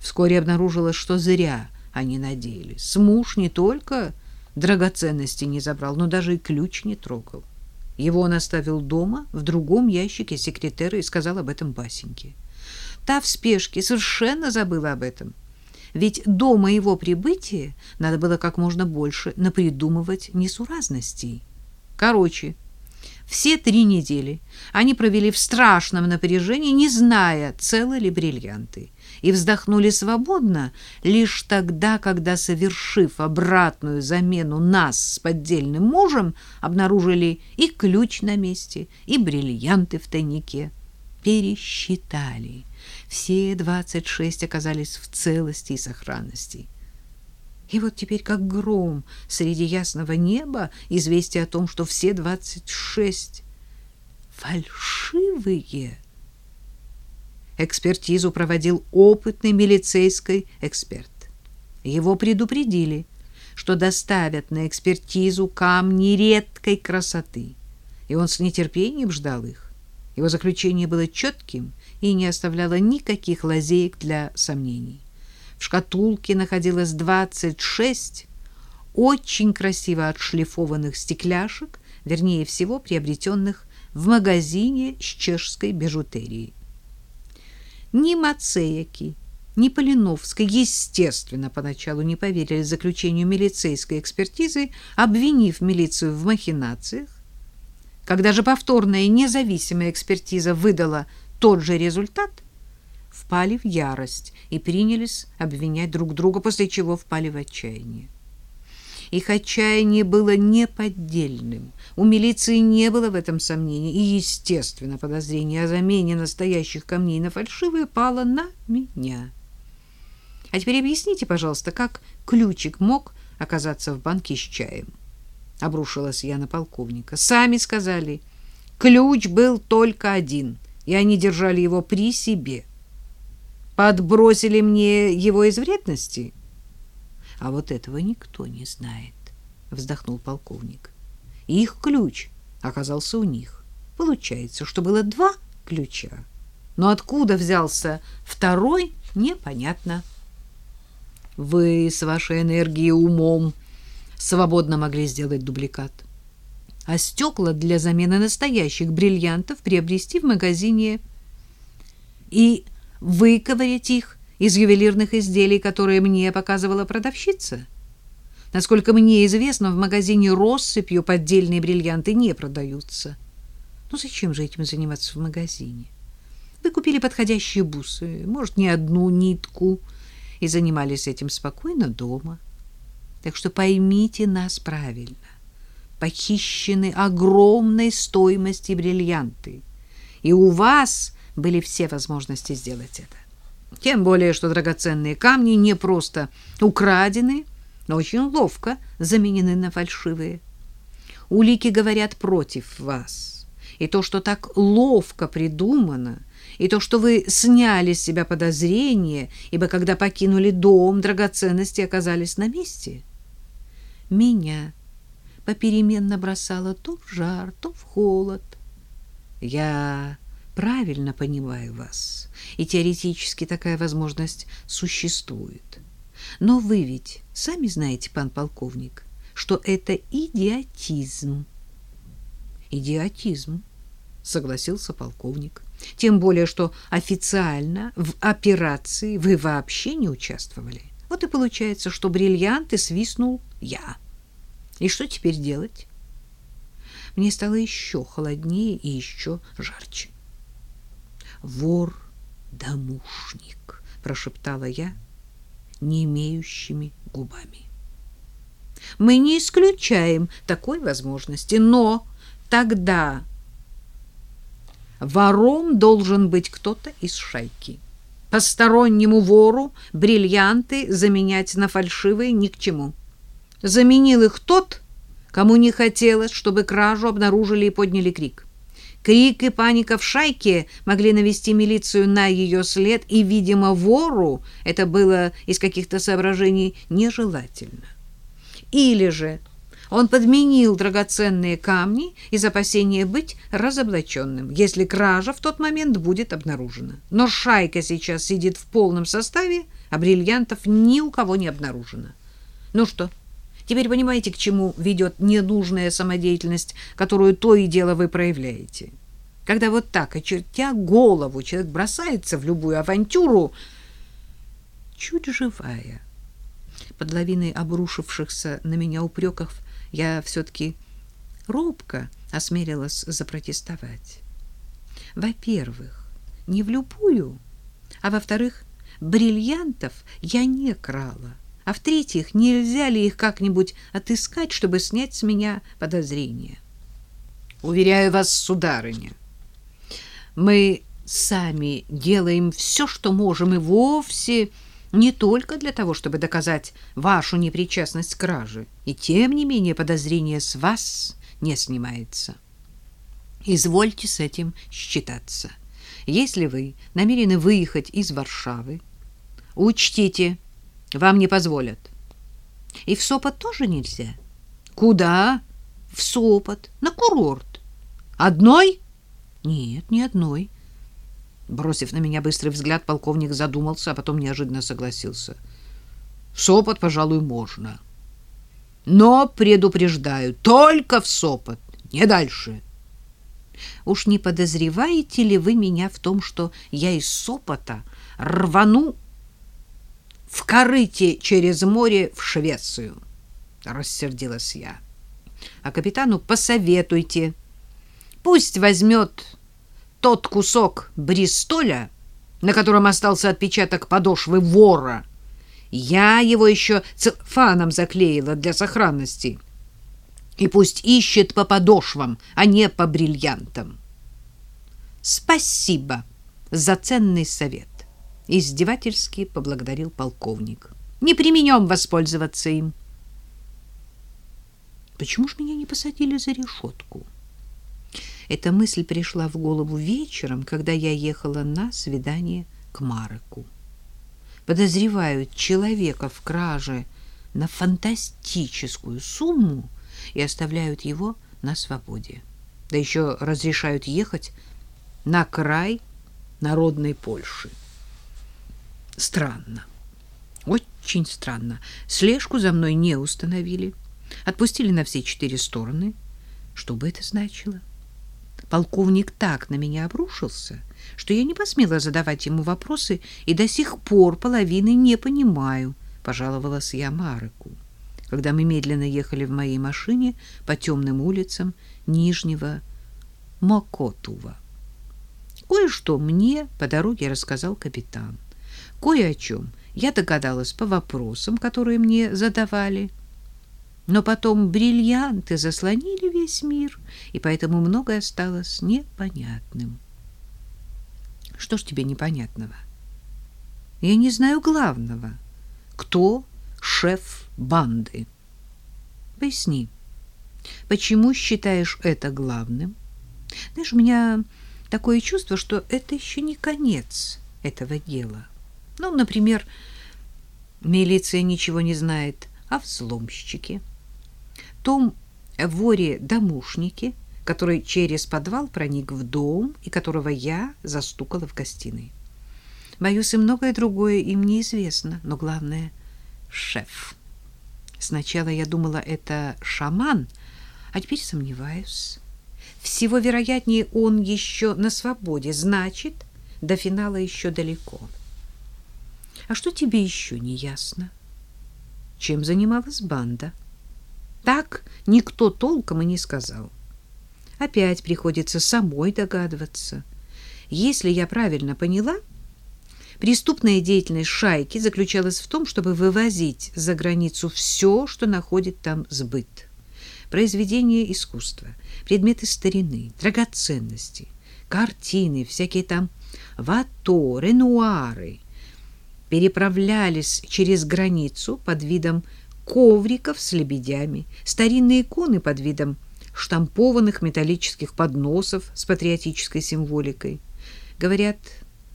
Вскоре обнаружилось, что зря они надеялись. Муж не только драгоценности не забрал, но даже и ключ не трогал. Его он оставил дома, в другом ящике секретера, и сказал об этом Басеньке. Та в спешке совершенно забыла об этом. Ведь до моего прибытия надо было как можно больше напридумывать несуразностей. Короче, все три недели они провели в страшном напряжении, не зная, целы ли бриллианты, и вздохнули свободно лишь тогда, когда, совершив обратную замену нас с поддельным мужем, обнаружили и ключ на месте, и бриллианты в тайнике. Пересчитали. Все двадцать шесть оказались в целости и сохранности. И вот теперь, как гром среди ясного неба, известие о том, что все двадцать шесть фальшивые. Экспертизу проводил опытный милицейский эксперт. Его предупредили, что доставят на экспертизу камни редкой красоты, и он с нетерпением ждал их. Его заключение было четким и не оставляло никаких лазеек для сомнений. В шкатулке находилось 26 очень красиво отшлифованных стекляшек, вернее всего приобретенных в магазине с чешской бижутерией. Ни Мацеяки, ни Полиновской, естественно, поначалу не поверили заключению милицейской экспертизы, обвинив милицию в махинациях. Когда же повторная независимая экспертиза выдала тот же результат – впали в ярость и принялись обвинять друг друга, после чего впали в отчаяние. Их отчаяние было неподдельным. У милиции не было в этом сомнений, и, естественно, подозрение о замене настоящих камней на фальшивые пало на меня. А теперь объясните, пожалуйста, как ключик мог оказаться в банке с чаем? Обрушилась я на полковника. Сами сказали, ключ был только один, и они держали его при себе. Подбросили мне его из вредности? А вот этого никто не знает, вздохнул полковник. Их ключ оказался у них. Получается, что было два ключа. Но откуда взялся второй, непонятно. Вы с вашей энергией умом свободно могли сделать дубликат. А стекла для замены настоящих бриллиантов приобрести в магазине. И выковырять их из ювелирных изделий, которые мне показывала продавщица. Насколько мне известно, в магазине россыпью поддельные бриллианты не продаются. Ну зачем же этим заниматься в магазине? Вы купили подходящие бусы, может, не одну нитку, и занимались этим спокойно дома. Так что поймите нас правильно. Похищены огромной стоимости бриллианты. И у вас были все возможности сделать это. Тем более, что драгоценные камни не просто украдены, но очень ловко заменены на фальшивые. Улики говорят против вас. И то, что так ловко придумано, и то, что вы сняли с себя подозрения, ибо когда покинули дом, драгоценности оказались на месте. Меня попеременно бросало то в жар, то в холод. Я правильно понимаю вас, и теоретически такая возможность существует. Но вы ведь сами знаете, пан полковник, что это идиотизм. Идиотизм, согласился полковник. Тем более, что официально в операции вы вообще не участвовали. Вот и получается, что бриллианты свистнул я. И что теперь делать? Мне стало еще холоднее и еще жарче вор-домушник, прошептала я не имеющими губами. Мы не исключаем такой возможности, но тогда вором должен быть кто-то из шайки. Постороннему вору бриллианты заменять на фальшивые ни к чему. Заменил их тот, кому не хотелось, чтобы кражу обнаружили и подняли крик. Крик и паника в шайке могли навести милицию на ее след, и, видимо, вору это было из каких-то соображений нежелательно. Или же Он подменил драгоценные камни из опасения быть разоблаченным, если кража в тот момент будет обнаружена. Но шайка сейчас сидит в полном составе, а бриллиантов ни у кого не обнаружено. Ну что, теперь понимаете, к чему ведет ненужная самодеятельность, которую то и дело вы проявляете? Когда вот так, очертя голову, человек бросается в любую авантюру, чуть живая, под лавиной обрушившихся на меня упреков, я все-таки робко осмелилась запротестовать. Во-первых, не в любую, а во-вторых, бриллиантов я не крала. А в-третьих, нельзя ли их как-нибудь отыскать, чтобы снять с меня подозрения? Уверяю вас, сударыня, мы сами делаем все, что можем, и вовсе не только для того, чтобы доказать вашу непричастность к краже, и тем не менее подозрение с вас не снимается. Извольте с этим считаться. Если вы намерены выехать из Варшавы, учтите, вам не позволят. И в Сопот тоже нельзя. Куда? В Сопот, на курорт. Одной? Нет, не одной. Бросив на меня быстрый взгляд, полковник задумался, а потом неожиданно согласился. Сопот, пожалуй, можно. Но предупреждаю, только в Сопот, не дальше. Уж не подозреваете ли вы меня в том, что я из Сопота рвану в корыте через море в Швецию? Рассердилась я. А капитану посоветуйте. Пусть возьмет тот кусок бристоля, на котором остался отпечаток подошвы вора. Я его еще фаном заклеила для сохранности. И пусть ищет по подошвам, а не по бриллиантам. Спасибо за ценный совет. Издевательски поблагодарил полковник. Не применем воспользоваться им. Почему ж меня не посадили за решетку? Эта мысль пришла в голову вечером, когда я ехала на свидание к Мареку. Подозревают человека в краже на фантастическую сумму и оставляют его на свободе. Да еще разрешают ехать на край народной Польши. Странно. Очень странно. Слежку за мной не установили. Отпустили на все четыре стороны. Что бы это значило? Полковник так на меня обрушился, что я не посмела задавать ему вопросы и до сих пор половины не понимаю, пожаловалась я Мареку, когда мы медленно ехали в моей машине по темным улицам Нижнего Мокотува. Кое-что мне по дороге рассказал капитан. Кое о чем я догадалась по вопросам, которые мне задавали. Но потом бриллианты заслонили весь мир, и поэтому многое осталось непонятным. Что ж тебе непонятного? Я не знаю главного. Кто шеф банды? Поясни, почему считаешь это главным? Знаешь, у меня такое чувство, что это еще не конец этого дела. Ну, например, милиция ничего не знает о взломщике том воре-домушнике, который через подвал проник в дом и которого я застукала в гостиной. Боюсь, и многое другое им неизвестно, но главное — шеф. Сначала я думала, это шаман, а теперь сомневаюсь. Всего вероятнее, он еще на свободе, значит, до финала еще далеко. А что тебе еще не ясно? Чем занималась банда? — так никто толком и не сказал. Опять приходится самой догадываться. Если я правильно поняла, преступная деятельность шайки заключалась в том, чтобы вывозить за границу все, что находит там сбыт. Произведения искусства, предметы старины, драгоценности, картины, всякие там вато, ренуары переправлялись через границу под видом ковриков с лебедями, старинные иконы под видом штампованных металлических подносов с патриотической символикой. Говорят,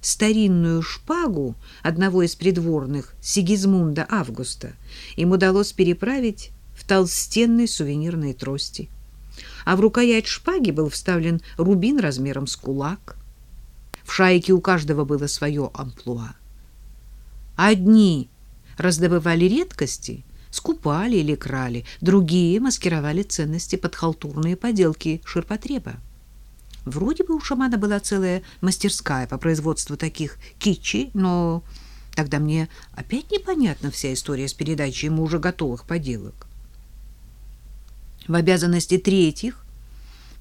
старинную шпагу одного из придворных Сигизмунда Августа им удалось переправить в толстенной сувенирной трости, а в рукоять шпаги был вставлен рубин размером с кулак. В шайке у каждого было свое амплуа. Одни раздобывали редкости, скупали или крали, другие маскировали ценности под халтурные поделки ширпотреба. Вроде бы у шамана была целая мастерская по производству таких кичи, но тогда мне опять непонятна вся история с передачей ему уже готовых поделок. В обязанности третьих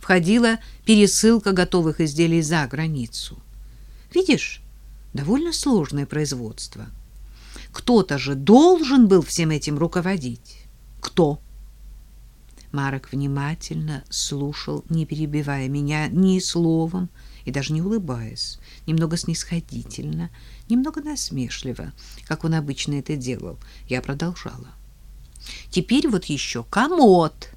входила пересылка готовых изделий за границу. Видишь, довольно сложное производство. Кто-то же должен был всем этим руководить. Кто? Марок внимательно слушал, не перебивая меня ни словом и даже не улыбаясь, немного снисходительно, немного насмешливо, как он обычно это делал. Я продолжала. Теперь вот еще комод.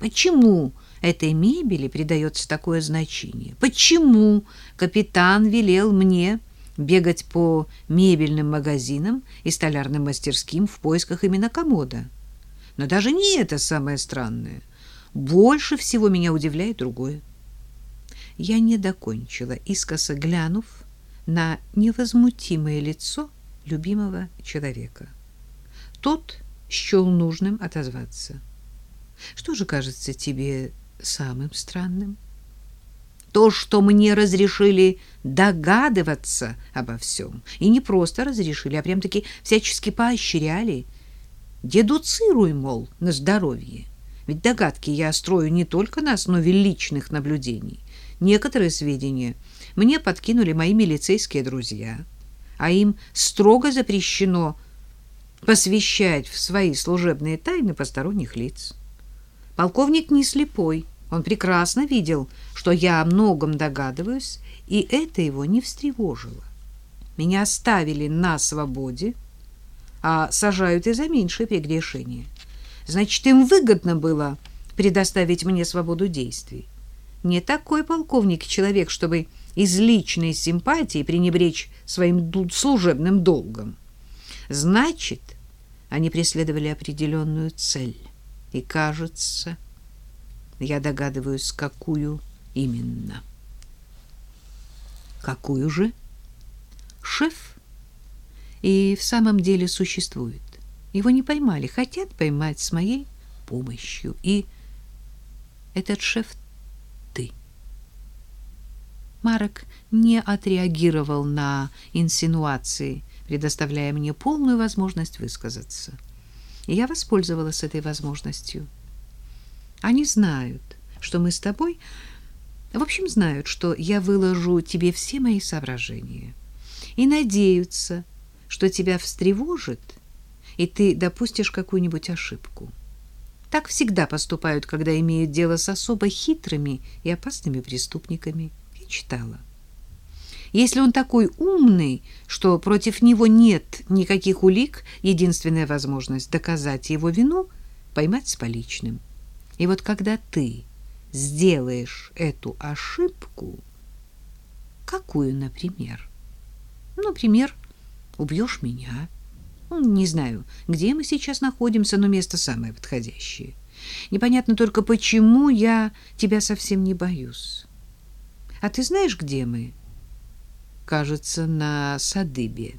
Почему этой мебели придается такое значение? Почему капитан велел мне бегать по мебельным магазинам и столярным мастерским в поисках именно комода? Но даже не это самое странное. Больше всего меня удивляет другое. Я не докончила, искоса глянув на невозмутимое лицо любимого человека. Тот счел нужным отозваться. Что же кажется тебе самым странным? То, что мне разрешили догадываться обо всем. И не просто разрешили, а прям-таки всячески поощряли — Дедуцируй, мол, на здоровье. Ведь догадки я строю не только на основе личных наблюдений. Некоторые сведения мне подкинули мои милицейские друзья, а им строго запрещено посвящать в свои служебные тайны посторонних лиц. Полковник не слепой, он прекрасно видел, что я о многом догадываюсь, и это его не встревожило. Меня оставили на свободе, а сажают и за меньшее прегрешение. Значит, им выгодно было предоставить мне свободу действий. Не такой полковник человек, чтобы из личной симпатии пренебречь своим служебным долгом. Значит, они преследовали определенную цель. И, кажется, я догадываюсь, какую именно. Какую же? Шеф и в самом деле существует. Его не поймали, хотят поймать с моей помощью. И этот шеф ты. Марок не отреагировал на инсинуации, предоставляя мне полную возможность высказаться. И я воспользовалась этой возможностью. Они знают, что мы с тобой... В общем, знают, что я выложу тебе все мои соображения. И надеются, что тебя встревожит, и ты допустишь какую-нибудь ошибку. Так всегда поступают, когда имеют дело с особо хитрыми и опасными преступниками. Я читала. Если он такой умный, что против него нет никаких улик, единственная возможность доказать его вину — поймать с поличным. И вот когда ты сделаешь эту ошибку, какую, например? Например, убьешь меня. Ну, не знаю, где мы сейчас находимся, но место самое подходящее. Непонятно только, почему я тебя совсем не боюсь. А ты знаешь, где мы? Кажется, на Садыбе.